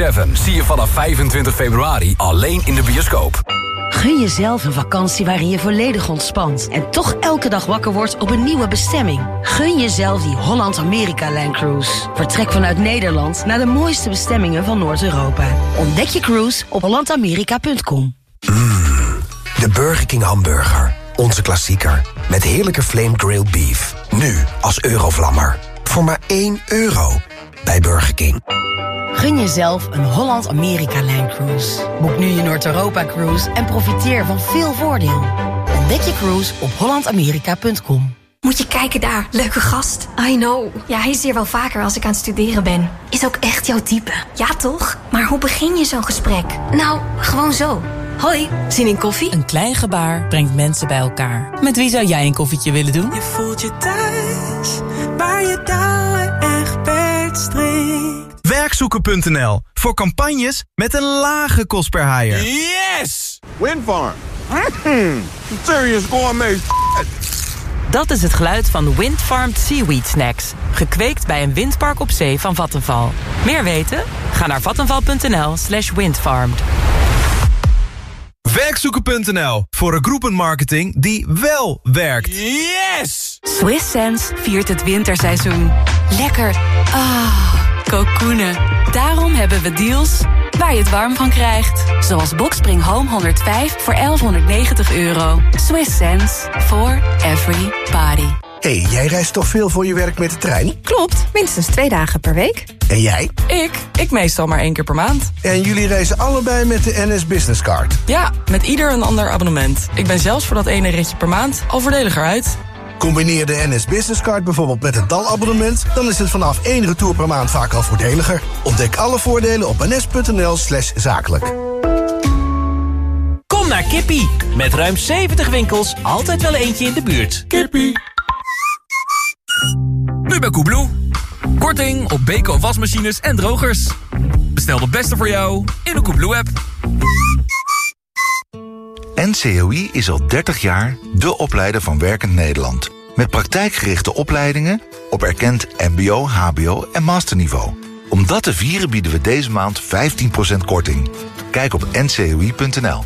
Seven zie je vanaf 25 februari alleen in de bioscoop. Gun jezelf een vakantie waarin je volledig ontspant... en toch elke dag wakker wordt op een nieuwe bestemming. Gun jezelf die Holland-Amerika-Line Cruise. Vertrek vanuit Nederland naar de mooiste bestemmingen van Noord-Europa. Ontdek je cruise op hollandamerika.com. De Burger King hamburger. Onze klassieker. Met heerlijke flame grilled beef. Nu als eurovlammer. Voor maar 1 euro. Bij Burger King. Gun jezelf een Holland-Amerika-Line Cruise. Boek nu je Noord-Europa-cruise en profiteer van veel voordeel. Ontdek je cruise op hollandamerika.com. Moet je kijken daar, leuke gast. I know. Ja, hij is hier wel vaker als ik aan het studeren ben. Is ook echt jouw type. Ja, toch? Maar hoe begin je zo'n gesprek? Nou, gewoon zo. Hoi, zin in koffie? Een klein gebaar brengt mensen bij elkaar. Met wie zou jij een koffietje willen doen? Je voelt je thuis, waar je echt strikt. Werkzoeken.nl voor campagnes met een lage kost per haaier. Yes! Windfarm. Mm, serious gourmet Dat is het geluid van Windfarmed Seaweed Snacks. Gekweekt bij een windpark op zee van Vattenval. Meer weten? Ga naar vattenval.nl slash windfarmed. Werkzoeken.nl voor een groepenmarketing die wel werkt. Yes! Swiss Sense viert het winterseizoen. Lekker. Ah, oh, Daarom hebben we deals waar je het warm van krijgt. Zoals Boxspring Home 105 voor 1190 euro. Swiss sense for every body. Hey, jij reist toch veel voor je werk met de trein? Klopt, minstens twee dagen per week. En jij? Ik? Ik meestal maar één keer per maand. En jullie reizen allebei met de NS Business Card? Ja, met ieder een ander abonnement. Ik ben zelfs voor dat ene ritje per maand al voordeliger uit. Combineer de NS Business Card bijvoorbeeld met een DAL-abonnement... dan is het vanaf één retour per maand vaak al voordeliger. Ontdek alle voordelen op ns.nl slash zakelijk. Kom naar Kippie. Met ruim 70 winkels, altijd wel eentje in de buurt. Kippie. Nu bij Koebloe. Korting op Beko wasmachines en drogers. Bestel de beste voor jou in de Koebloe-app. NCOI is al 30 jaar de opleider van Werkend Nederland. Met praktijkgerichte opleidingen op erkend mbo, hbo en masterniveau. Om dat te vieren bieden we deze maand 15% korting. Kijk op ncoi.nl.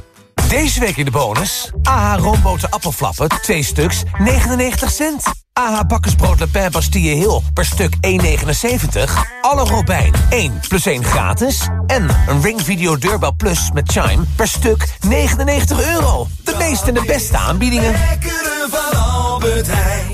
Deze week in de bonus. AH roomboten appelflappen, 2 stuks, 99 cent. AH bakkersbrood Le Pen Bastille Hill per stuk 1,79. Alle Robijn 1 plus 1 gratis. En een Ring Video Deurbel Plus met Chime per stuk 99 euro. De meeste en de beste aanbiedingen. van Albert Heijn.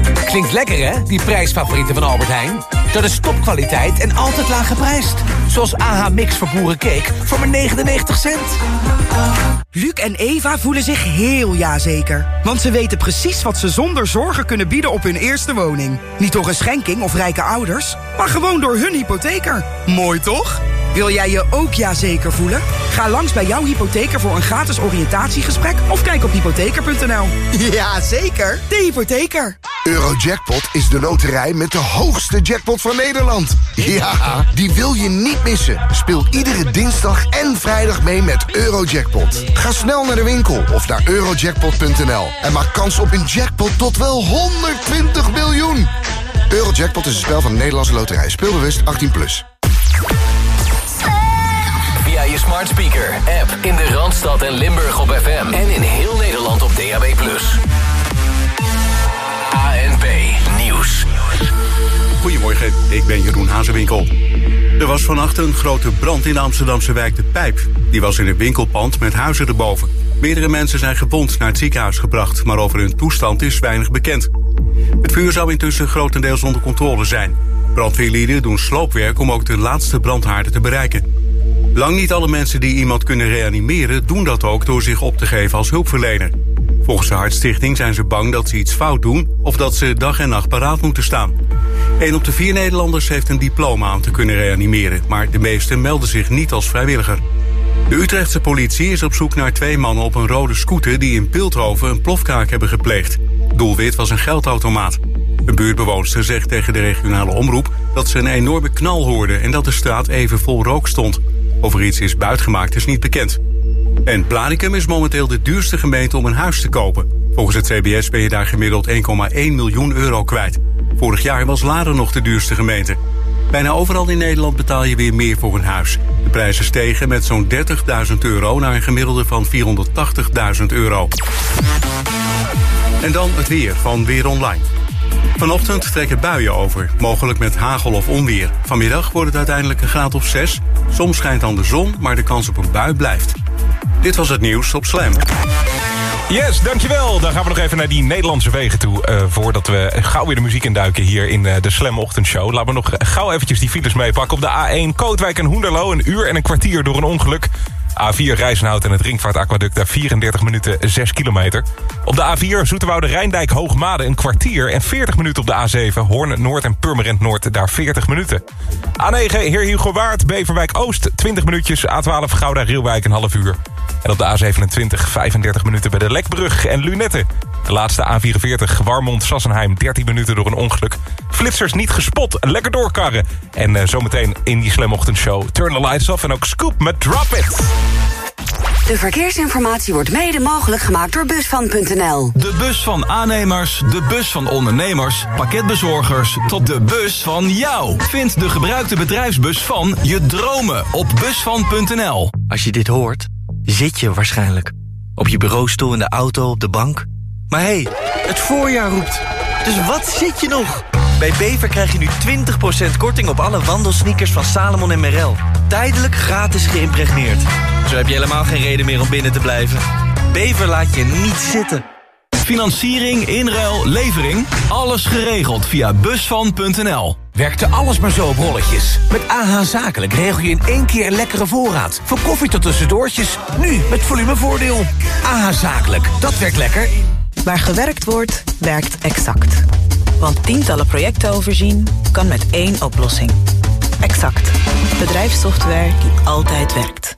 Klinkt lekker hè, die prijsfavorieten van Albert Heijn? Dat is topkwaliteit en altijd laag geprijsd. Zoals AH Mix voor boerencake voor maar 99 cent. Luc en Eva voelen zich heel jazeker. Want ze weten precies wat ze zonder zorgen kunnen bieden op hun eerste woning. Niet door een schenking of rijke ouders, maar gewoon door hun hypotheker. Mooi toch? Wil jij je ook jazeker voelen? Ga langs bij jouw hypotheker voor een gratis oriëntatiegesprek... of kijk op hypotheker.nl. Ja, zeker. De hypotheker. Eurojackpot is de loterij met de hoogste jackpot van Nederland. Ja, die wil je niet missen. Speel iedere dinsdag en vrijdag mee met Eurojackpot. Ga snel naar de winkel of naar eurojackpot.nl... en maak kans op een jackpot tot wel 120 miljoen. Eurojackpot is een spel van de Nederlandse loterij. Speelbewust 18+. Plus. Smart speaker, app in de Randstad en Limburg op FM. En in heel Nederland op DAB+. ANP Nieuws. Goedemorgen, ik ben Jeroen Hazewinkel. Er was vannacht een grote brand in de Amsterdamse wijk De Pijp. Die was in een winkelpand met huizen erboven. Meerdere mensen zijn gewond naar het ziekenhuis gebracht... maar over hun toestand is weinig bekend. Het vuur zou intussen grotendeels onder controle zijn. Brandweerlieden doen sloopwerk om ook de laatste brandhaarden te bereiken. Lang niet alle mensen die iemand kunnen reanimeren... doen dat ook door zich op te geven als hulpverlener. Volgens de Hartstichting zijn ze bang dat ze iets fout doen... of dat ze dag en nacht paraat moeten staan. Een op de vier Nederlanders heeft een diploma om te kunnen reanimeren... maar de meesten melden zich niet als vrijwilliger. De Utrechtse politie is op zoek naar twee mannen op een rode scooter... die in Pilthoven een plofkraak hebben gepleegd. Doelwit was een geldautomaat. Een buurtbewoonster zegt tegen de regionale omroep dat ze een enorme knal hoorde en dat de straat even vol rook stond. Of er iets is buitgemaakt is niet bekend. En Blaricum is momenteel de duurste gemeente om een huis te kopen. Volgens het CBS ben je daar gemiddeld 1,1 miljoen euro kwijt. Vorig jaar was Laren nog de duurste gemeente. Bijna overal in Nederland betaal je weer meer voor een huis. De prijzen stegen met zo'n 30.000 euro naar een gemiddelde van 480.000 euro. En dan het weer van Weer Online. Vanochtend trekken buien over, mogelijk met hagel of onweer. Vanmiddag wordt het uiteindelijk een graad of 6. Soms schijnt dan de zon, maar de kans op een bui blijft. Dit was het nieuws op Slam. Yes, dankjewel. Dan gaan we nog even naar die Nederlandse wegen toe... Uh, voordat we gauw weer de muziek induiken hier in uh, de Slam Ochtendshow. Laten we nog gauw eventjes die files meepakken. Op de A1 Kootwijk en Hoenderlo een uur en een kwartier door een ongeluk. A4 Rijzenhout en het Ringvaartaquaduct daar 34 minuten 6 kilometer. Op de A4 Zoeterwoude Rijndijk Hoogmade een kwartier... en 40 minuten op de A7 Hoorn Noord en Purmerend Noord daar 40 minuten. A9 Heer Hugo Waard Beverwijk Oost 20 minuutjes. A12 Gouda Rielwijk een half uur. En op de A27 35 minuten bij de Lekbrug en Lunette. De laatste A44 Warmond-Sassenheim 13 minuten door een ongeluk. Flitsers niet gespot, lekker doorkarren. En uh, zometeen in die Slam Ochtendshow Turn the Lights Off en ook Scoop met Drop It. De verkeersinformatie wordt mede mogelijk gemaakt door Busvan.nl. De bus van aannemers, de bus van ondernemers, pakketbezorgers... tot de bus van jou. Vind de gebruikte bedrijfsbus van je dromen op Busvan.nl. Als je dit hoort, zit je waarschijnlijk. Op je bureaustoel, in de auto, op de bank. Maar hé, hey, het voorjaar roept. Dus wat zit je nog? Bij Bever krijg je nu 20% korting op alle wandelsneakers van Salomon en Merrell. Tijdelijk gratis geïmpregneerd. Zo heb je helemaal geen reden meer om binnen te blijven. Bever laat je niet zitten. Financiering, inruil, levering. Alles geregeld via busvan.nl. Werkte alles maar zo op rolletjes. Met AH Zakelijk regel je in één keer een lekkere voorraad. Van koffie tot tussendoortjes. Nu met volumevoordeel. AH Zakelijk, dat werkt lekker. Waar gewerkt wordt, werkt exact. Want tientallen projecten overzien kan met één oplossing. Exact. Bedrijfssoftware die altijd werkt.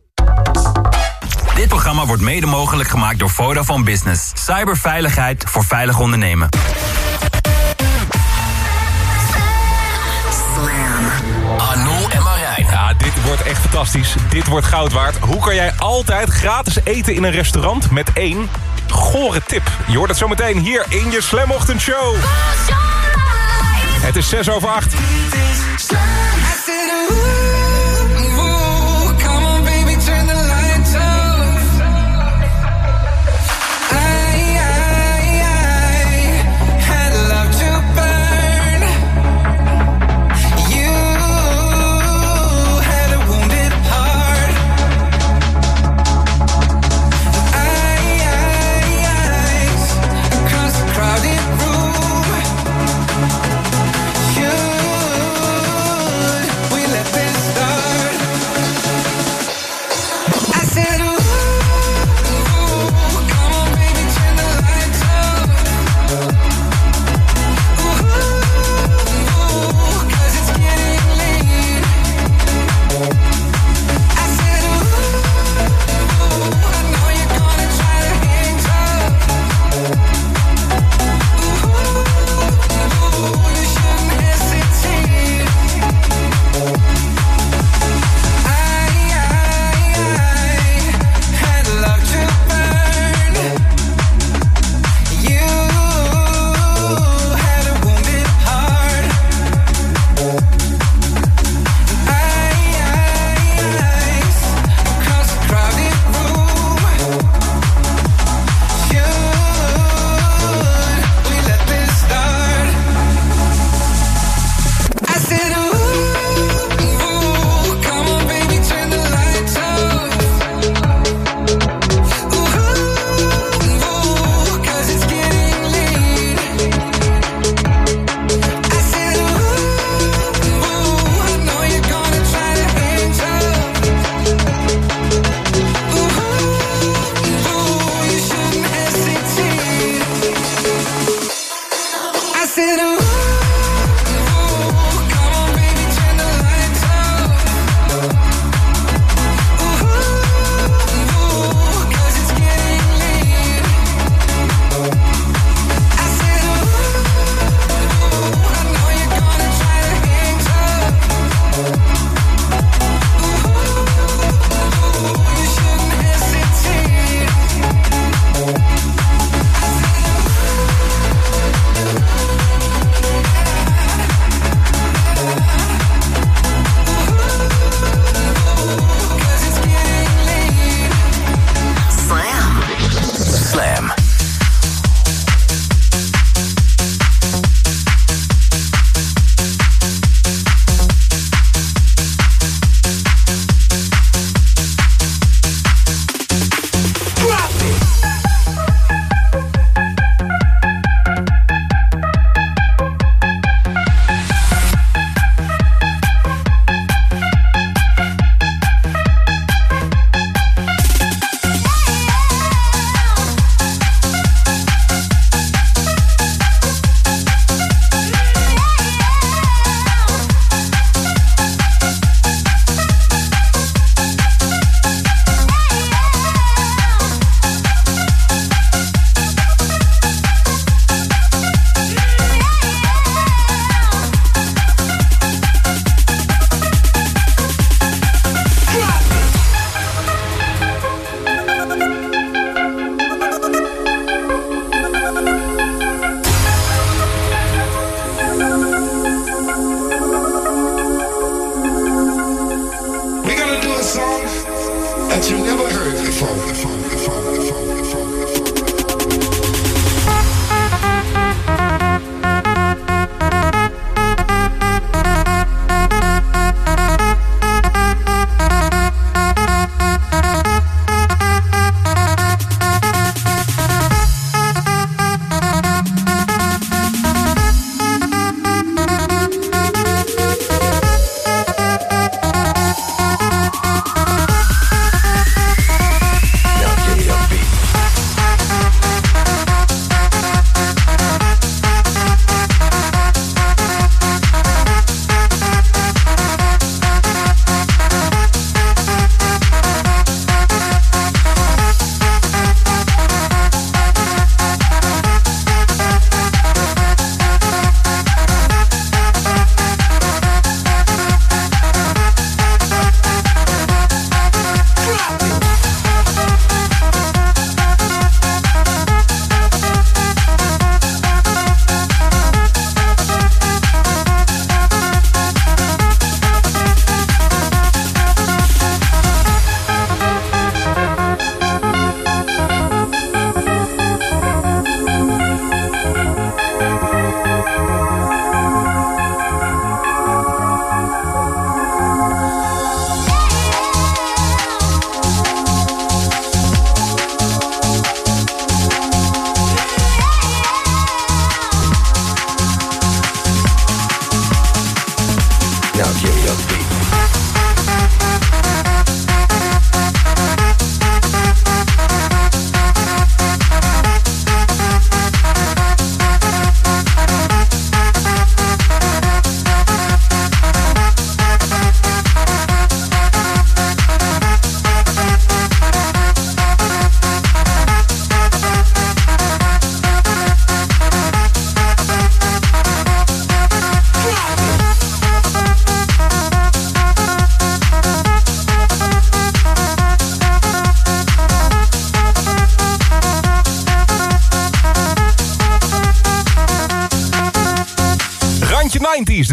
Dit programma wordt mede mogelijk gemaakt door Vodafone Business. Cyberveiligheid voor veilig ondernemen. Anul en Marijn. Ja, dit wordt echt fantastisch. Dit wordt goud waard. Hoe kan jij altijd gratis eten in een restaurant met één gore tip? Je hoort het zometeen hier in je Slam Show. Het is 6 over 8.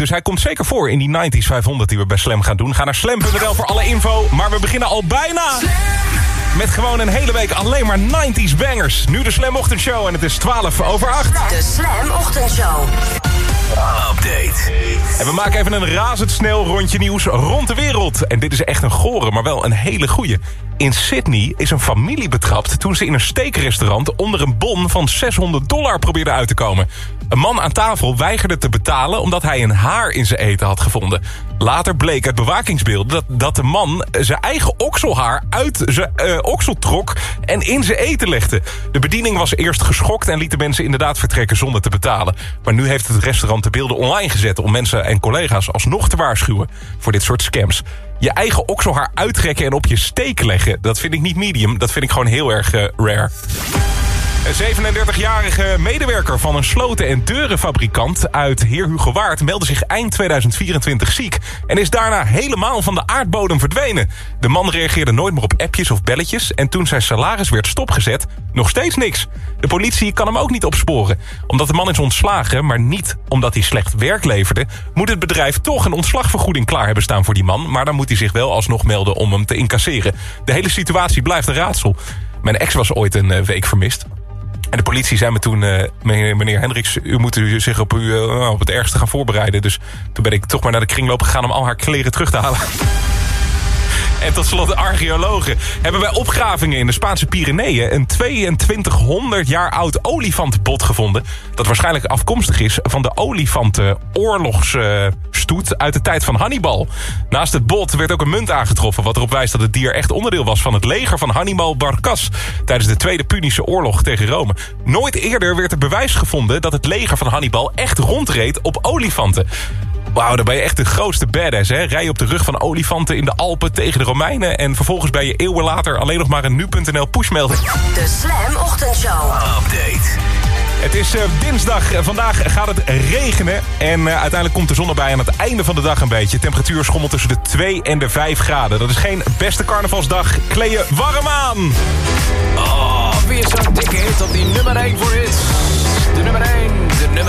Dus hij komt zeker voor in die 90s 500 die we bij Slam gaan doen. Ga naar slam.nl voor alle info, maar we beginnen al bijna... Met gewoon een hele week alleen maar 90s bangers. Nu de Slam Ochtendshow en het is 12 over 8. De Slam Ochtendshow. Update. En we maken even een razendsnel rondje nieuws rond de wereld. En dit is echt een gore, maar wel een hele goeie. In Sydney is een familie betrapt toen ze in een steakrestaurant... onder een bon van 600 dollar probeerden uit te komen. Een man aan tafel weigerde te betalen omdat hij een haar in zijn eten had gevonden. Later bleek uit bewakingsbeelden dat, dat de man zijn eigen okselhaar uit zijn eh, oksel trok en in zijn eten legde. De bediening was eerst geschokt en liet de mensen inderdaad vertrekken zonder te betalen. Maar nu heeft het restaurant de beelden online gezet om mensen en collega's alsnog te waarschuwen voor dit soort scams. Je eigen okselhaar uittrekken en op je steek leggen, dat vind ik niet medium, dat vind ik gewoon heel erg eh, rare. Een 37-jarige medewerker van een sloten- en deurenfabrikant uit Heer Waard meldde zich eind 2024 ziek en is daarna helemaal van de aardbodem verdwenen. De man reageerde nooit meer op appjes of belletjes en toen zijn salaris werd stopgezet, nog steeds niks. De politie kan hem ook niet opsporen. Omdat de man is ontslagen, maar niet omdat hij slecht werk leverde, moet het bedrijf toch een ontslagvergoeding klaar hebben staan voor die man, maar dan moet hij zich wel alsnog melden om hem te incasseren. De hele situatie blijft een raadsel. Mijn ex was ooit een eh, week vermist. En de politie zei me toen, uh, meneer, Hendricks... u moet u zich op, u, uh, op het ergste gaan voorbereiden. Dus toen ben ik toch maar naar de kringloop gegaan... om al haar kleren terug te halen. En tot slot archeologen hebben bij opgravingen in de Spaanse Pyreneeën... een 2200 jaar oud olifantbot gevonden... dat waarschijnlijk afkomstig is van de olifantenoorlogsstoet... uit de tijd van Hannibal. Naast het bot werd ook een munt aangetroffen... wat erop wijst dat het dier echt onderdeel was van het leger van Hannibal Barcas... tijdens de Tweede Punische Oorlog tegen Rome. Nooit eerder werd er bewijs gevonden dat het leger van Hannibal echt rondreed op olifanten. Wauw, dan ben je echt de grootste badass, hè? Rij je op de rug van olifanten in de Alpen tegen de Romeinen... en vervolgens ben je eeuwen later alleen nog maar een nu.nl pushmelding. De Slam Ochtendshow. Update. Het is uh, dinsdag. Vandaag gaat het regenen. En uh, uiteindelijk komt de zon erbij aan het einde van de dag een beetje. Temperatuur schommelt tussen de 2 en de 5 graden. Dat is geen beste carnavalsdag. Kleed je warm aan. Oh, weer zo'n dikke hit op die nummer 1 voor hits. De nummer 1. De nummer, de nummer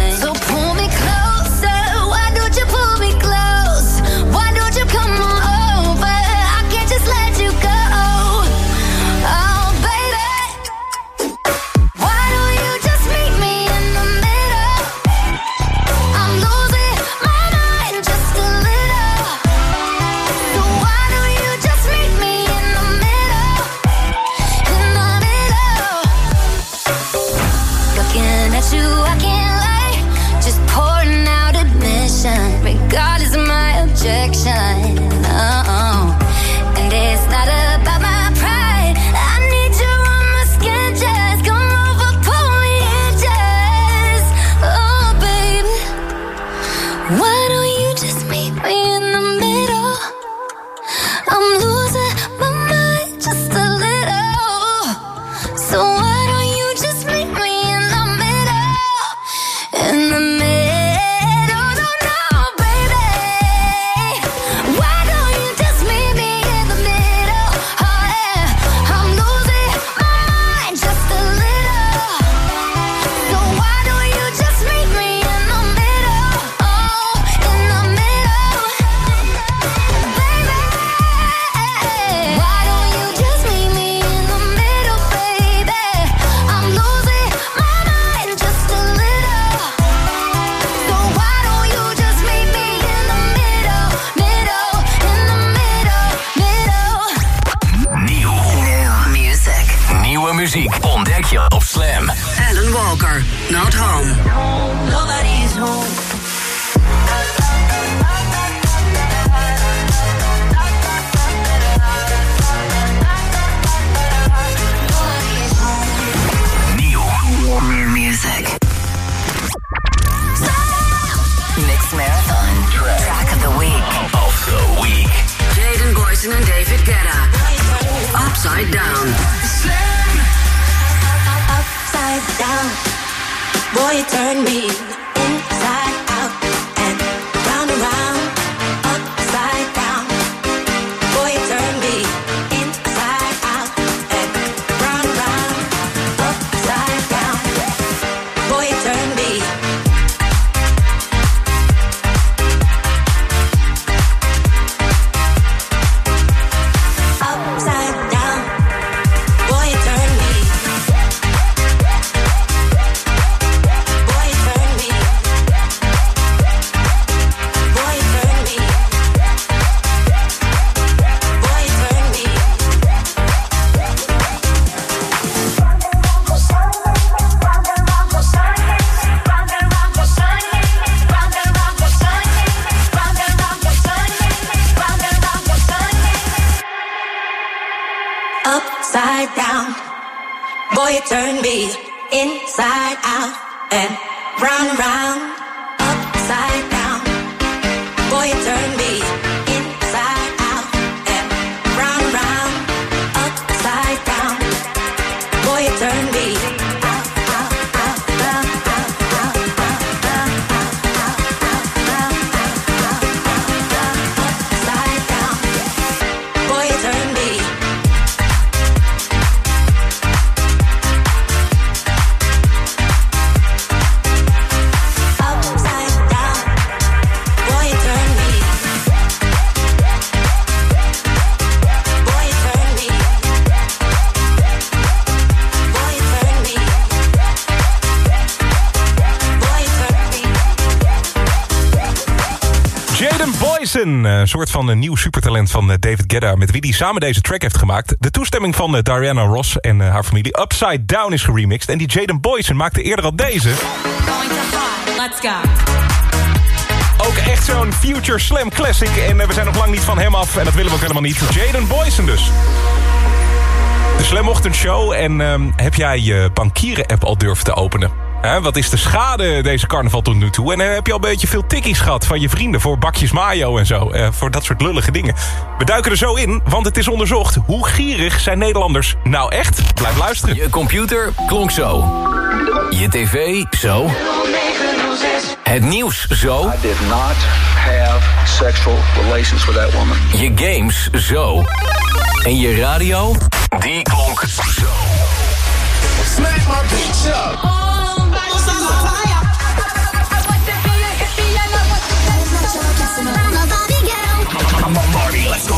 Een soort van een nieuw supertalent van eh, David Guetta... met wie hij samen deze track heeft gemaakt. De toestemming van eh, Diana Ross en eh, haar familie Upside Down is geremixed... en die Jaden Boyson maakte eerder al deze. Let's go. Ook echt zo'n Future Slam classic. En eh, we zijn nog lang niet van hem af. En dat willen we ook helemaal niet. Jaden Boyson dus. De Slam Ochtendshow. En ehm, heb jij je bankieren-app al durven te openen? Hè, wat is de schade deze carnaval tot nu toe? En eh, heb je al een beetje veel tikkies gehad van je vrienden... voor bakjes mayo en zo? eh, voor dat soort lullige dingen. We duiken er zo in, want het is onderzocht. Hoe gierig zijn Nederlanders nou echt? Blijf luisteren. Je computer klonk zo. Je tv zo. Het nieuws zo. I did not have sexual relations with that woman. Je games zo. En je radio, die klonk zo. Smack my bitch up.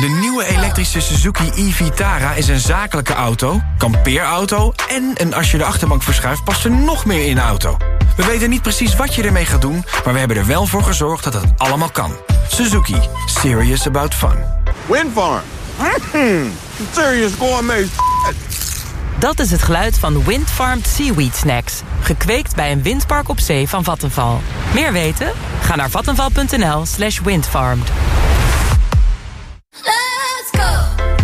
De nieuwe elektrische Suzuki e-Vitara is een zakelijke auto, kampeerauto... en een als je de achterbank verschuift past er nog meer in de auto. We weten niet precies wat je ermee gaat doen... maar we hebben er wel voor gezorgd dat het allemaal kan. Suzuki. Serious about fun. Windfarm. Mm, serious gourmet Dat is het geluid van Windfarmed Seaweed Snacks. Gekweekt bij een windpark op zee van Vattenval. Meer weten? Ga naar vattenval.nl slash windfarmed.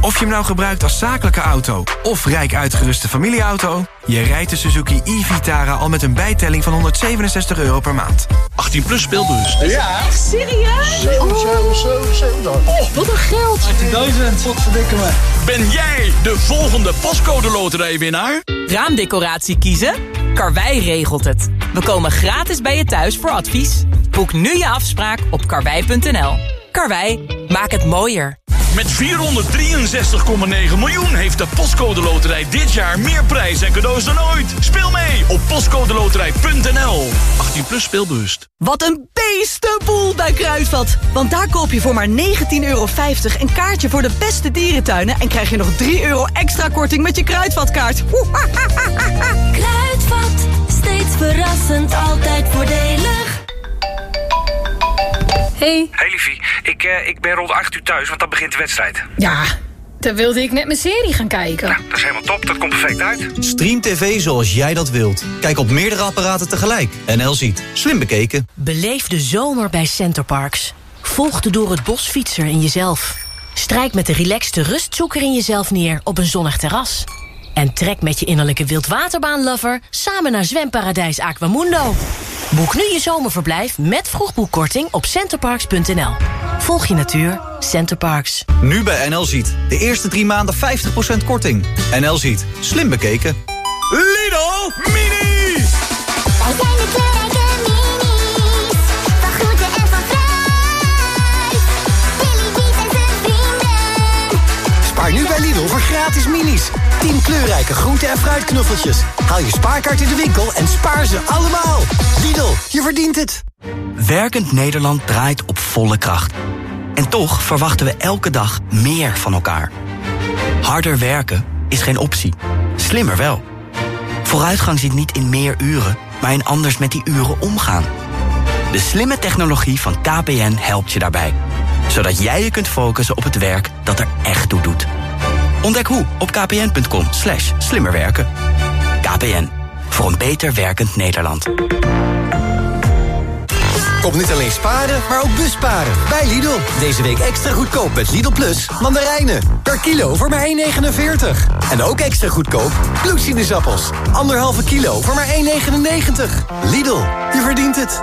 Of je hem nou gebruikt als zakelijke auto of rijk uitgeruste familieauto... je rijdt de Suzuki e-Vitara al met een bijtelling van 167 euro per maand. 18 plus speelbus. Ja. Echt serieus? 7, 7, 7, 7. Oh, wat een geld. 18.000. Wat verdikken me. Ben jij de volgende pascode loterijwinnaar? Raamdecoratie kiezen? Karwei regelt het. We komen gratis bij je thuis voor advies. Boek nu je afspraak op karwei.nl. Karwei, maak het mooier. Met 463,9 miljoen heeft de Postcode Loterij dit jaar meer prijs en cadeaus dan ooit. Speel mee op postcodeloterij.nl. 18 plus speelbewust. Wat een beestenboel bij Kruidvat. Want daar koop je voor maar 19,50 euro een kaartje voor de beste dierentuinen... en krijg je nog 3 euro extra korting met je Kruidvatkaart. Kruidvat, steeds verrassend, altijd voordelig. Hey. Hey liefie, ik, eh, ik ben rond 8 uur thuis, want dan begint de wedstrijd. Ja, dan wilde ik net mijn serie gaan kijken. Dat is helemaal top, dat komt perfect uit. Stream TV zoals jij dat wilt. Kijk op meerdere apparaten tegelijk. NL ziet. Slim bekeken. Beleef de zomer bij Centerparks. Volg de door het bos fietser in jezelf. Strijk met de relaxte rustzoeker in jezelf neer op een zonnig terras. En trek met je innerlijke wildwaterbaanlover samen naar zwemparadijs Aquamundo. Boek nu je zomerverblijf met vroegboekkorting op centerparks.nl. Volg je natuur, Centerparks. Nu bij NL ziet. De eerste drie maanden 50% korting. NL ziet. Slim bekeken. Lidl Mini! Wij zijn de kleurrijke minis. Gratis minis. 10 kleurrijke groente- en fruitknuffeltjes. Haal je spaarkaart in de winkel en spaar ze allemaal. Lidl, je verdient het. Werkend Nederland draait op volle kracht. En toch verwachten we elke dag meer van elkaar. Harder werken is geen optie. Slimmer wel. Vooruitgang zit niet in meer uren, maar in anders met die uren omgaan. De slimme technologie van KPN helpt je daarbij. Zodat jij je kunt focussen op het werk dat er echt toe doet. Ontdek hoe op kpn.com slash slimmerwerken. KPN, voor een beter werkend Nederland. Kom niet alleen sparen, maar ook busparen. Bij Lidl. Deze week extra goedkoop met Lidl Plus mandarijnen. Per kilo voor maar 1,49. En ook extra goedkoop bloedsinusappels. Anderhalve kilo voor maar 1,99. Lidl, je verdient het.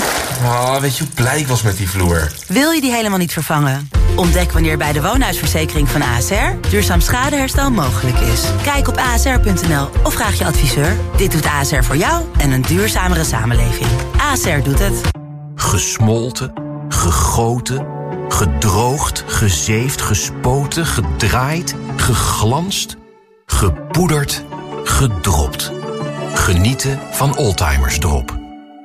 Oh, weet je hoe blij ik was met die vloer? Wil je die helemaal niet vervangen? Ontdek wanneer bij de woonhuisverzekering van ASR duurzaam schadeherstel mogelijk is. Kijk op asr.nl of vraag je adviseur. Dit doet ASR voor jou en een duurzamere samenleving. ASR doet het. Gesmolten, gegoten, gedroogd, gezeefd, gespoten, gedraaid, geglanst, gepoederd, gedropt. Genieten van Oldtimers Drop.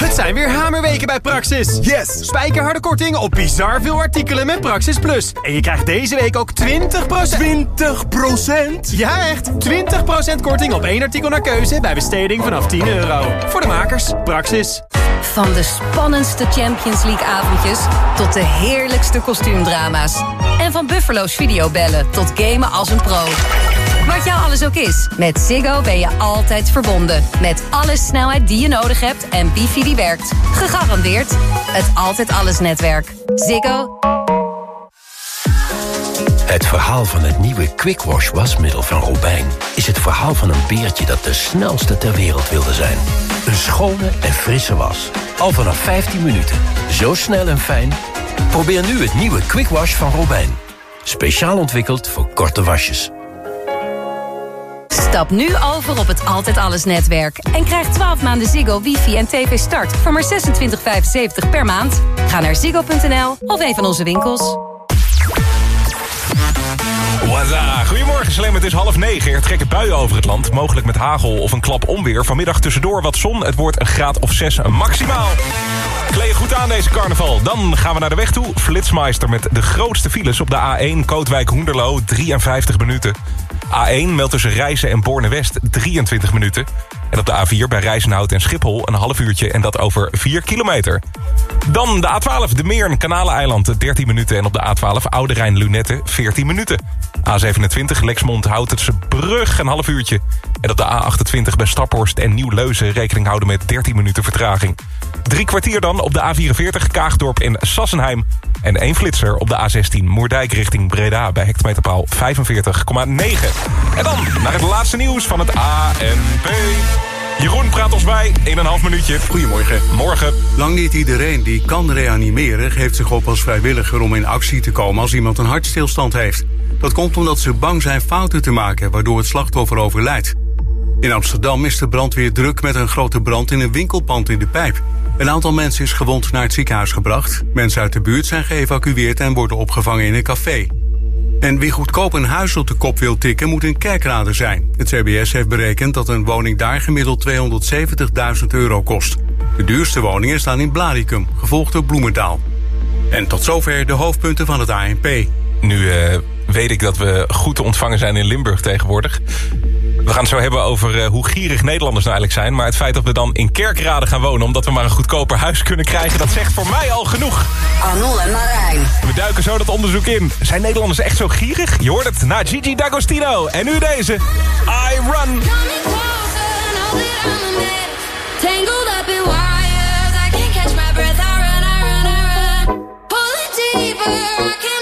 Het zijn weer hamerweken bij Praxis. Yes! Spijkerharde korting op bizar veel artikelen met Praxis Plus. En je krijgt deze week ook 20%... 20%? Ja, echt! 20% korting op één artikel naar keuze bij besteding vanaf 10 euro. Voor de makers, Praxis. Van de spannendste Champions League avondjes tot de heerlijkste kostuumdrama's. En van Buffalo's videobellen tot gamen als een pro. Wat jou alles ook is, met Ziggo ben je altijd verbonden. Met alle snelheid die je nodig hebt en wifi die werkt. Gegarandeerd het Altijd Alles netwerk. Ziggo. Het verhaal van het nieuwe Quick Wash wasmiddel van Robijn... is het verhaal van een beertje dat de snelste ter wereld wilde zijn. Een schone en frisse was. Al vanaf 15 minuten. Zo snel en fijn. Probeer nu het nieuwe Quick Wash van Robijn. Speciaal ontwikkeld voor korte wasjes. Stap nu over op het Altijd Alles netwerk. En krijg 12 maanden Ziggo, wifi en tv start voor maar 26,75 per maand. Ga naar ziggo.nl of een van onze winkels. Waza. Goedemorgen Slam, het is half negen. Er trekken buien over het land, mogelijk met hagel of een klap onweer. Vanmiddag tussendoor wat zon, het wordt een graad of zes maximaal. Kleed je goed aan deze carnaval. Dan gaan we naar de weg toe. Flitsmeister met de grootste files op de A1 Kootwijk-Hoenderloo, 53 minuten. A1 meldt tussen Rijssen en Borne-West 23 minuten. En op de A4 bij Rijzenhout en Schiphol een half uurtje en dat over 4 kilometer. Dan de A12 De Meern, Kanaleiland 13 minuten. En op de A12 Oude Rijn Lunette 14 minuten. A27 Lexmond Houtense Brug een half uurtje. En op de A28 bij Staphorst en Nieuw-Leuzen rekening houden met 13 minuten vertraging. Drie kwartier dan op de A44 Kaagdorp in Sassenheim. En één flitser op de A16 Moerdijk richting Breda bij hectometerpaal 45,9. En dan naar het laatste nieuws van het ANP. Jeroen praat ons bij in een half minuutje. Goedemorgen. Morgen. Lang niet iedereen die kan reanimeren geeft zich op als vrijwilliger om in actie te komen als iemand een hartstilstand heeft. Dat komt omdat ze bang zijn fouten te maken, waardoor het slachtoffer overlijdt. In Amsterdam is de brandweer druk met een grote brand in een winkelpand in de pijp. Een aantal mensen is gewond naar het ziekenhuis gebracht. Mensen uit de buurt zijn geëvacueerd en worden opgevangen in een café. En wie goedkoop een huis op de kop wil tikken, moet een kerkrader zijn. Het CBS heeft berekend dat een woning daar gemiddeld 270.000 euro kost. De duurste woningen staan in Blaricum, gevolgd door Bloemendaal. En tot zover de hoofdpunten van het ANP. Nu eh, weet ik dat we goed te ontvangen zijn in Limburg tegenwoordig. We gaan het zo hebben over eh, hoe gierig Nederlanders nou eigenlijk zijn. Maar het feit dat we dan in Kerkrade gaan wonen... omdat we maar een goedkoper huis kunnen krijgen... dat zegt voor mij al genoeg. Arnoel en Marijn. We duiken zo dat onderzoek in. Zijn Nederlanders echt zo gierig? Je hoort het na Gigi D'Agostino. En nu deze. I Run. Tangled up in wires, I can't catch my breath. I run, I run, I run. Deeper, I cannot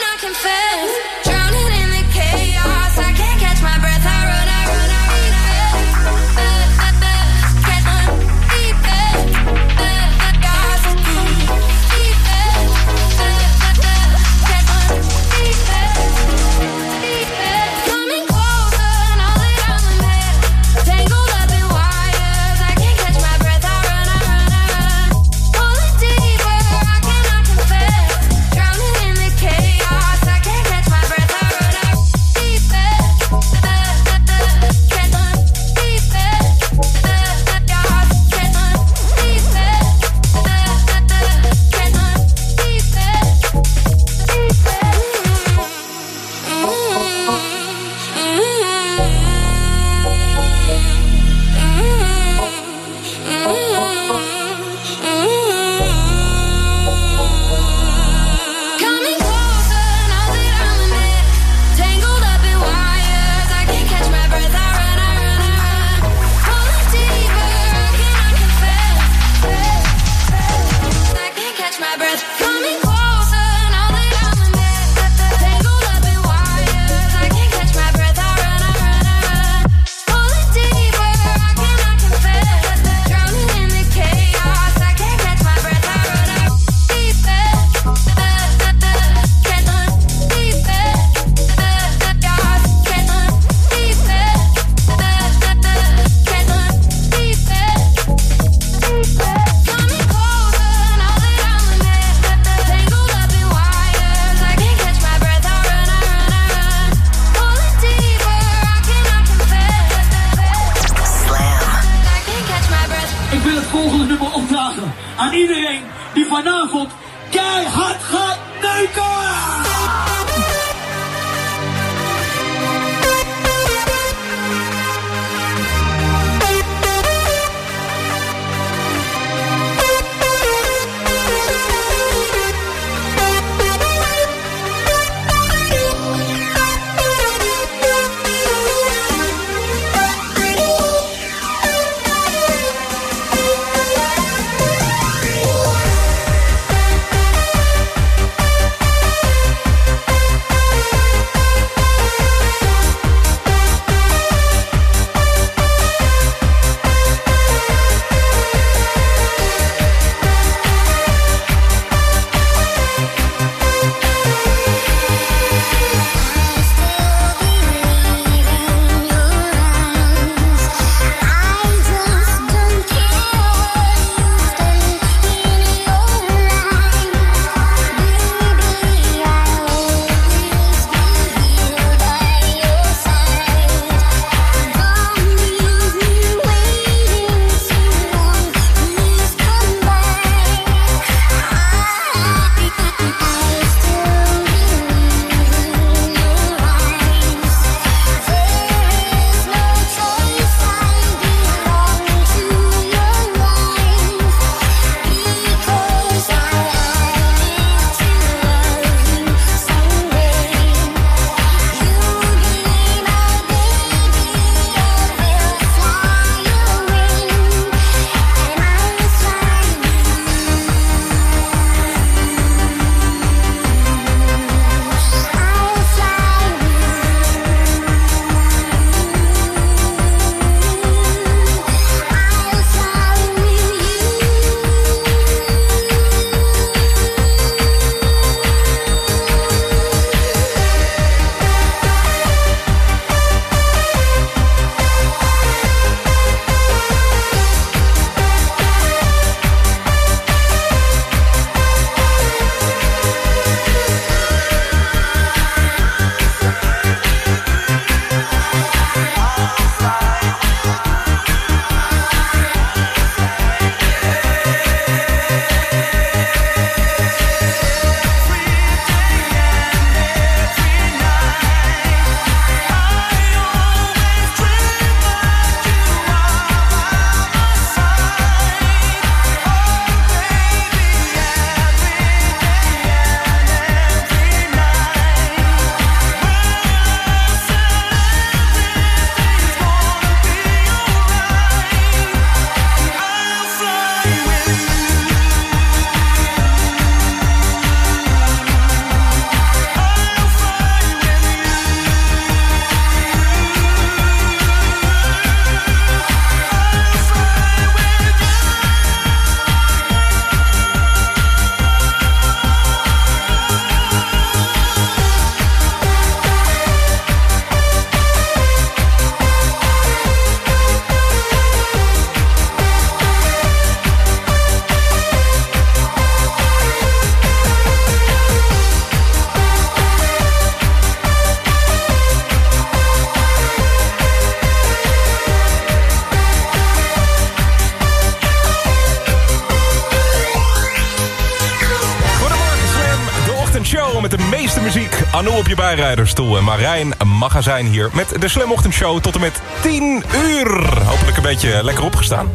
op je bijrijderstoel en Marijn Magazijn hier... met de Slam Ochtendshow tot en met 10 uur. Hopelijk een beetje lekker opgestaan.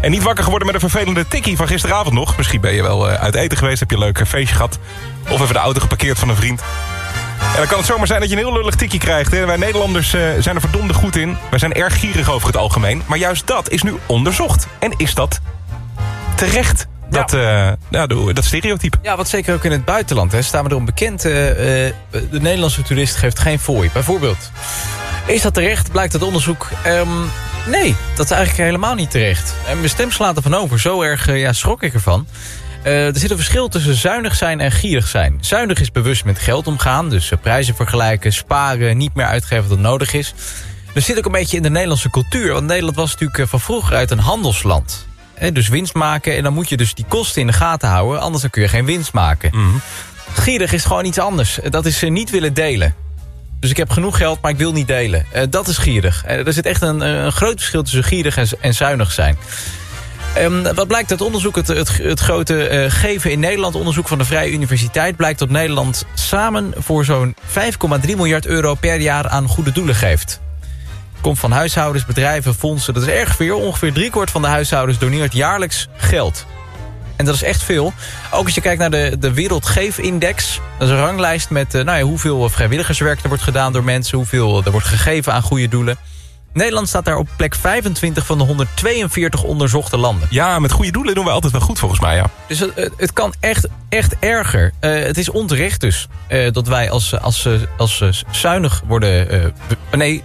En niet wakker geworden met een vervelende tikkie van gisteravond nog. Misschien ben je wel eh, uit eten geweest, heb je een leuk eh, feestje gehad. Of even de auto geparkeerd van een vriend. En dan kan het zomaar zijn dat je een heel lullig tikkie krijgt. Wij Nederlanders eh, zijn er verdomde goed in. Wij zijn erg gierig over het algemeen. Maar juist dat is nu onderzocht. En is dat terecht? Dat, eh, dat stereotype. Ja, wat zeker ook in het buitenland. Hè, staan we erom bekend. eh, eh, de Nederlandse toerist geeft geen fooi. Bijvoorbeeld. Is dat terecht? Blijkt het onderzoek. Ehm, nee, dat is eigenlijk helemaal niet terecht. En mijn stem slaat ervan over. Zo erg ja, schrok ik ervan. Er zit een verschil tussen zuinig zijn en gierig zijn. Zuinig is bewust met geld omgaan. Dus prijzen vergelijken, sparen, niet meer uitgeven wat nodig is. Er zit ook een beetje in de Nederlandse cultuur. Want Nederland was natuurlijk van vroeger uit een handelsland. Dus winst maken en dan moet je dus die kosten in de gaten houden. Anders dan kun je geen winst maken. Gierig is gewoon iets anders. Dat is eh, niet willen delen. Dus ik heb genoeg geld, maar ik wil niet delen. Eh, dat is gierig. Eh, er zit echt een, een groot verschil tussen gierig en, en zuinig zijn. Ehm, wat blijkt uit onderzoek, het, het, het grote geven in Nederland... onderzoek van de Vrije Universiteit... blijkt dat Nederland samen voor zo'n 5,3 miljard euro per jaar aan goede doelen geeft. Komt van huishoudens, bedrijven, fondsen. Dat is erg veel. Ongeveer driekwart van de huishoudens doneert jaarlijks geld. En dat is echt veel. Ook als je kijkt naar de, de Wereldgeefindex. Dat is een ranglijst met eh, nou ja, hoeveel vrijwilligerswerk er wordt gedaan door mensen. Hoeveel er wordt gegeven aan goede doelen. Nederland staat daar op plek 25 van de 142 onderzochte landen. Ja, met goede doelen doen we altijd wel goed volgens mij, ja. Dus het, het- kan echt, echt erger. Eh, het is onterecht dus eh, dat wij als, als, als, zuinig worden... nee,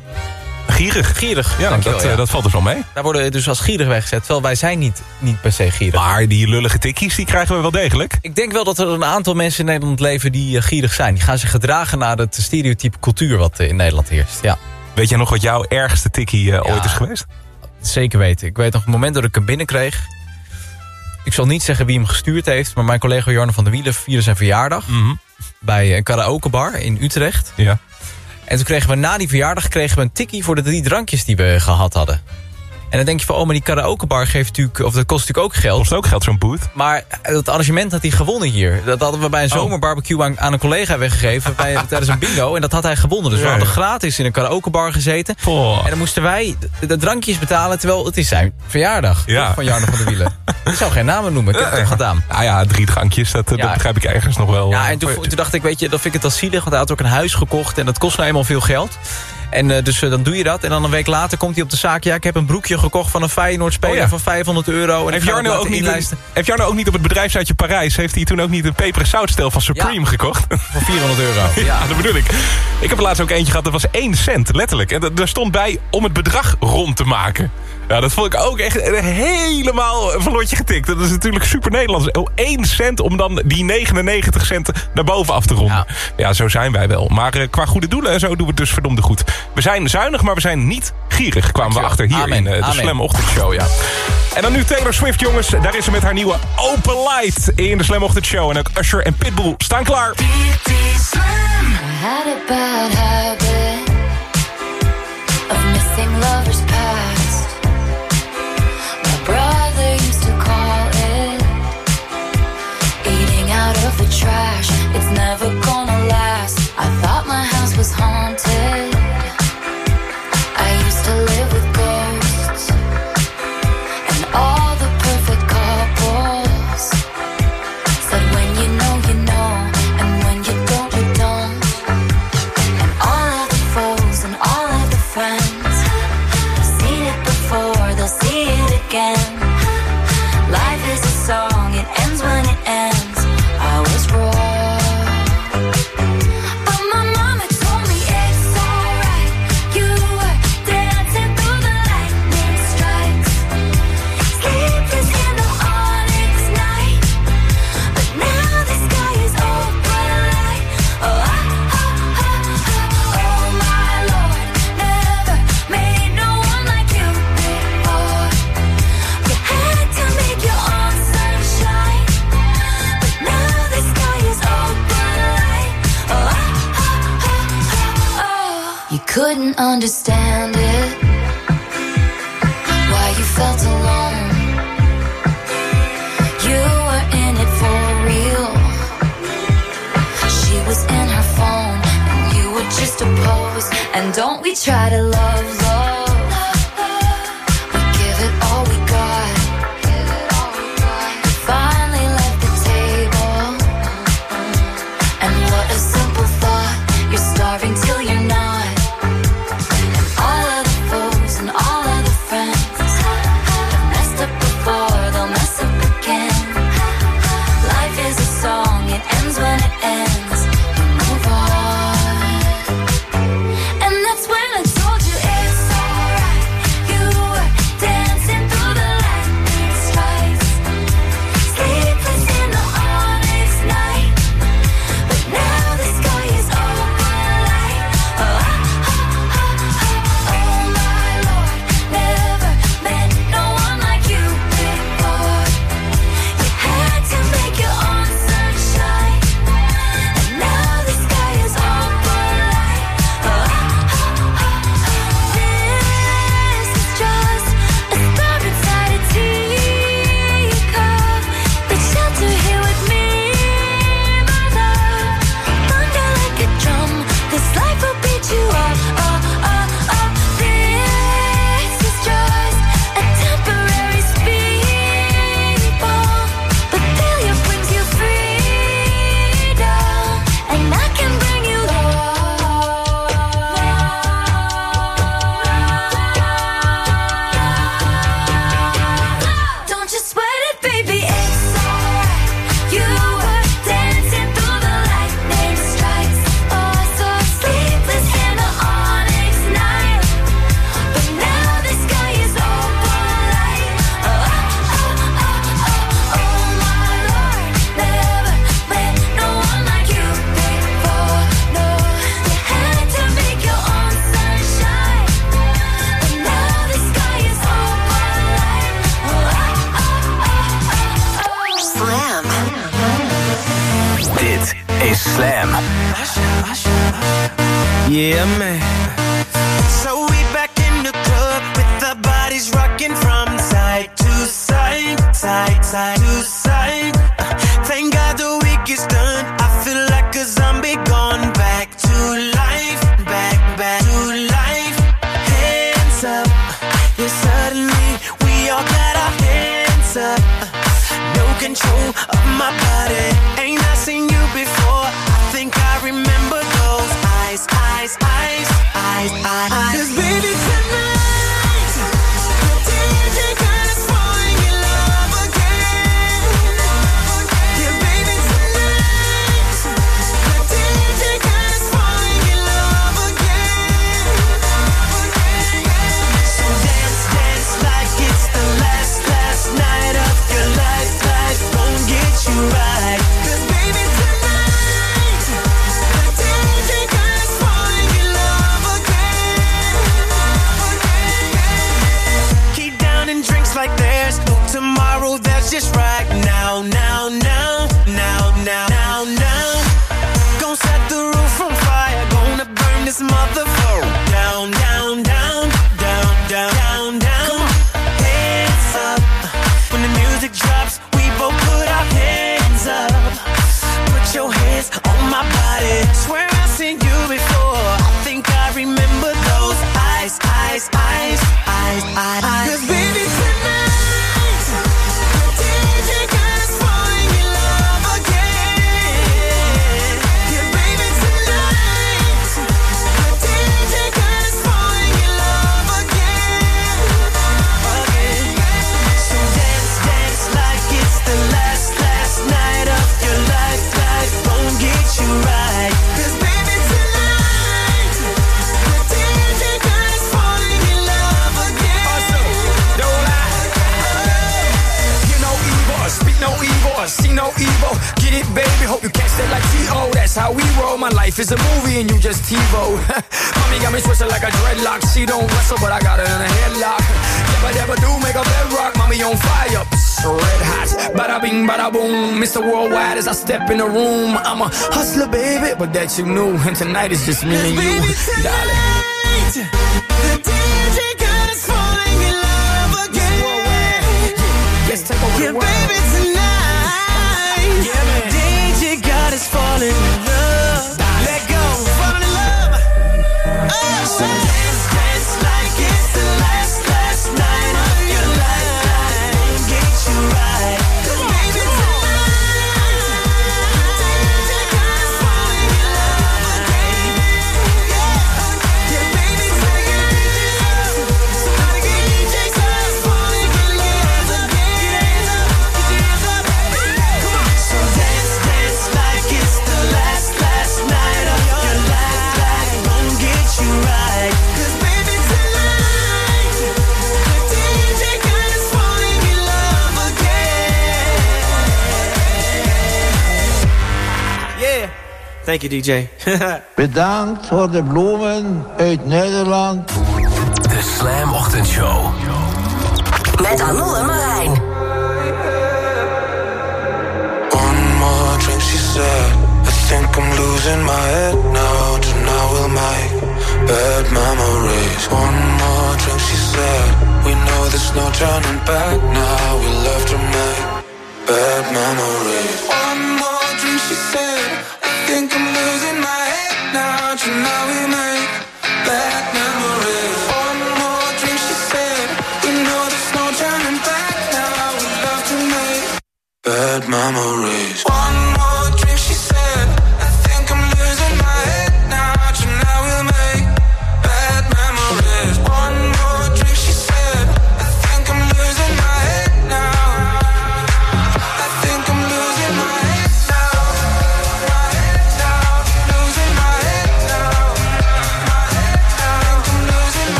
Gierig. Gierig, Ja, dankjewel, dat, eh, dat valt dus wel mee. Daar worden we dus als gierig weggezet, terwijl wij zijn niet, niet per se gierig. Maar die lullige tikkies, die krijgen we wel degelijk. Ik denk wel dat er een aantal mensen in Nederland leven die eh, gierig zijn. Die gaan zich gedragen naar het stereotype cultuur wat eh, in Nederland heerst. Ja. Weet jij nog wat jouw ergste tikkie ooit is geweest? Zeker weten. Ik weet nog het moment dat ik hem binnenkreeg. Ik zal niet zeggen wie hem gestuurd heeft... maar mijn collega Jarno van der Wielen vierde zijn verjaardag... bij een karaokebar in Utrecht. Ja. En toen kregen we na die verjaardag kregen we een tikkie... voor de drie drankjes die we gehad hadden. En dan denk je van, oh, maar die karaokebar geeft natuurlijk... of dat kost natuurlijk ook geld. Kost ook geld, zo'n boot. Maar het arrangement had hij gewonnen hier. Dat hadden we bij een zomerbarbecue aan, aan een collega weggegeven... Bij, tijdens een bingo. En dat had hij gewonnen. Dus we hadden gratis in een karaokebar gezeten. En dan moesten wij de, de drankjes betalen... terwijl het is zijn verjaardag Ja. van Jarno van der Wielen. ik zou geen namen noemen. Ik heb het toch gedaan. Nou ja, drie drankjes, dat, Ja. dat begrijp ik ergens nog wel. Ja, eh, en toen, toen dacht ik, weet je, dan vind ik het al zielig. Want hij had ook een huis gekocht en dat kost nou eenmaal veel geld. En eh, dus eh, dan doe je dat. En dan een week later komt hij op de zaak. Ja, ik heb een broekje gekocht van een Feyenoord-speler Oh ja. van 500 euro. En heeft, Jarno dat ook niet een, heeft Jarno ook niet op het bedrijfsuitje Parijs... heeft hij toen ook niet een peperen zoutstel van Supreme Ja. gekocht? Voor 400 euro. Ja, dat bedoel ik. Ik heb laatst ook eentje gehad, dat was 1 cent, letterlijk. En dat- daar stond bij om het bedrag rond te maken. Ja, dat vond ik ook echt helemaal een lotje getikt. Dat is natuurlijk super Nederlands. Oh, 1 cent om dan die 99 cent naar boven af te ronden. Ja, zo zijn wij wel. Maar eh, qua goede doelen en zo doen we het dus verdomde goed. We zijn zuinig, maar we zijn niet gierig. Kwamen we achter hier Amen. in eh, de Amen. Slam Ochtendshow, ja. En dan nu Taylor Swift, jongens. Daar is ze met haar nieuwe Open Light in de Slam Ochtendshow. En ook Usher en Pitbull staan klaar. I had a bad habit of missing lovers was haunted. but that you knew. And tonight is just me and you, darling. Thank you, DJ. Bedankt voor de bloemen uit Nederland. De Slam Ochtendshow. Met Anul en Marijn. One more drink, she said. I think I'm losing my head now. Tonight we'll make bad memories. One more drink, she said. We know there's no turning back now. We love to make bad memories. One more drink, she said. Think I'm losing my head now. We make bad memories. One more drink, she said. There's no turning back now. We love to make bad memories.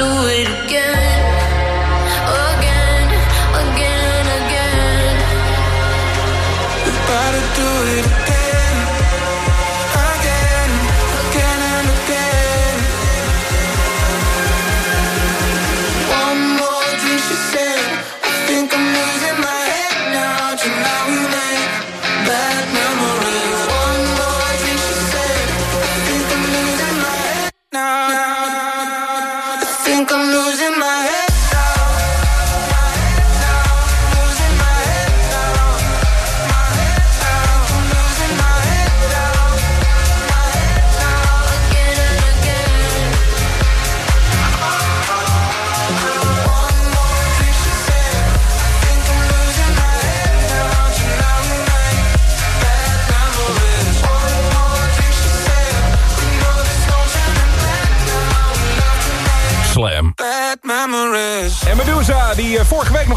Do it again.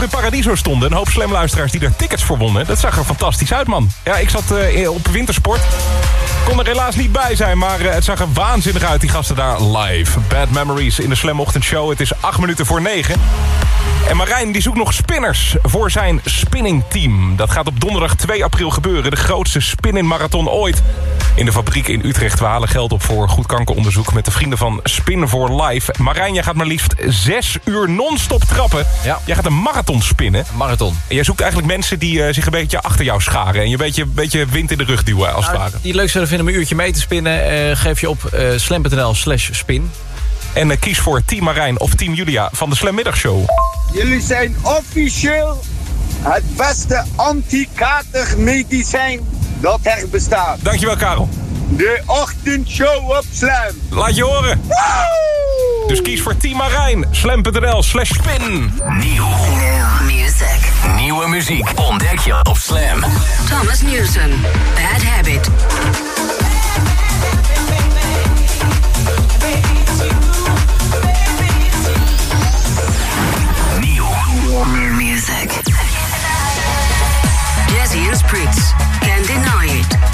In Paradiso stonden. Een hoop slamluisteraars die er tickets voor wonnen. Dat zag er fantastisch uit, man. Ja, ik zat eh, op wintersport. Kon er helaas niet bij zijn, maar eh, het zag er waanzinnig uit. Die gasten daar live. Bad Memories in de Slam Ochtendshow. Het is acht minuten voor negen. En Marijn die zoekt nog spinners voor zijn spinningteam. Dat gaat op donderdag 2 april gebeuren. De grootste spinningmarathon ooit. In de fabriek in Utrecht. We halen geld op voor goed kankeronderzoek... met de vrienden van Spin for Life. Marijn, jij gaat maar liefst zes uur non-stop trappen. Ja. Jij gaat een marathon spinnen. Marathon. En jij zoekt eigenlijk mensen die eh, zich een beetje achter jou scharen... en je een beetje, beetje wind in de rug duwen, als het Nou, ware. die het leuk zouden vinden om een uurtje mee te spinnen... eh, geef je op eh, slam.nl slash spin. En kies voor Team Marijn of Team Julia van de Slam Middagshow. Jullie zijn officieel het beste anti-katermedicijn dat er bestaat. Dankjewel, Karel. De ochtendshow op Slam. Laat je horen. Dus kies voor Team Marijn. Slam.nl slash spin. Nieuw. Music. Nieuwe muziek ontdek je op Slam. Thomas Newson. Bad Habit. Nieuw. New music. Jazzy and Spritz. Can't deny it.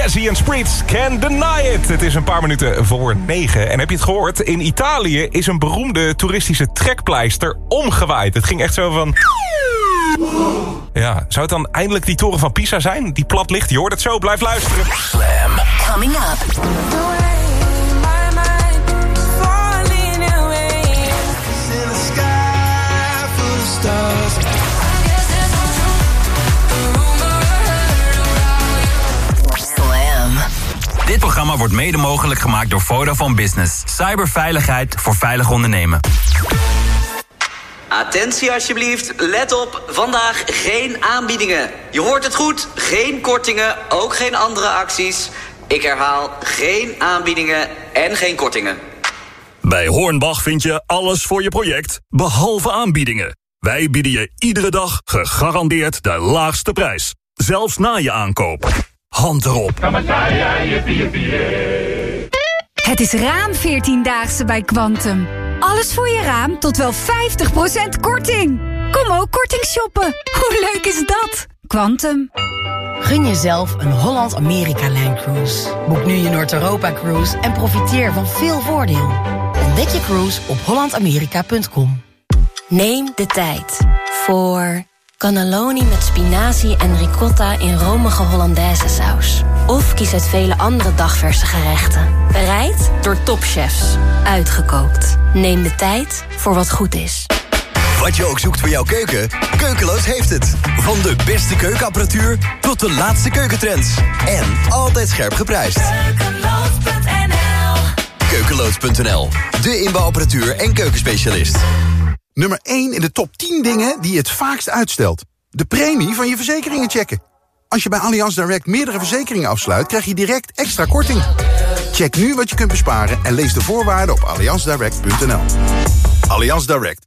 Jazzy en Spritz. Can't deny it. Het is een paar minuten voor negen. En heb je het gehoord? In Italië is een beroemde toeristische trekpleister omgewaaid. Het ging echt zo van... Ja, zou het dan eindelijk die toren van Pisa zijn? Die plat ligt, je hoort het zo, blijf luisteren. Slam. Coming up. Programma wordt mede mogelijk gemaakt door Vodafone Business. Cyberveiligheid voor veilig ondernemen. Attentie alsjeblieft, let op, vandaag geen aanbiedingen. Je hoort het goed, geen kortingen, ook geen andere acties. Ik herhaal, geen aanbiedingen en geen kortingen. Bij Hornbach vind je alles voor je project, behalve aanbiedingen. Wij bieden je iedere dag gegarandeerd de laagste prijs. Zelfs na je aankoop. Hand erop. Het is raam 14-daagse bij Quantum. Alles voor je raam tot wel 50% korting. Kom ook korting shoppen. Hoe leuk is dat? Quantum. Gun jezelf een Holland-Amerika-lijn cruise. Boek nu je Noord-Europa-cruise en profiteer van veel voordeel. Ontdek je cruise op hollandamerika.com. Neem de tijd voor cannelloni met spinazie en ricotta in romige Hollandaise saus. Of kies uit vele andere dagverse gerechten. Bereid door topchefs. Uitgekookt. Neem de tijd voor wat goed is. Wat je ook zoekt voor jouw keuken, Keukeloos heeft het. Van de beste keukenapparatuur tot de laatste keukentrends. En altijd scherp geprijsd. Keukeloos.nl, de inbouwapparatuur en keukenspecialist. Nummer 1 in de top 10 dingen die je het vaakst uitstelt. De premie van je verzekeringen checken. Als je bij Allianz Direct meerdere verzekeringen afsluit... krijg je direct extra korting. Check nu wat je kunt besparen en lees de voorwaarden op allianzdirect.nl. Allianz Direct.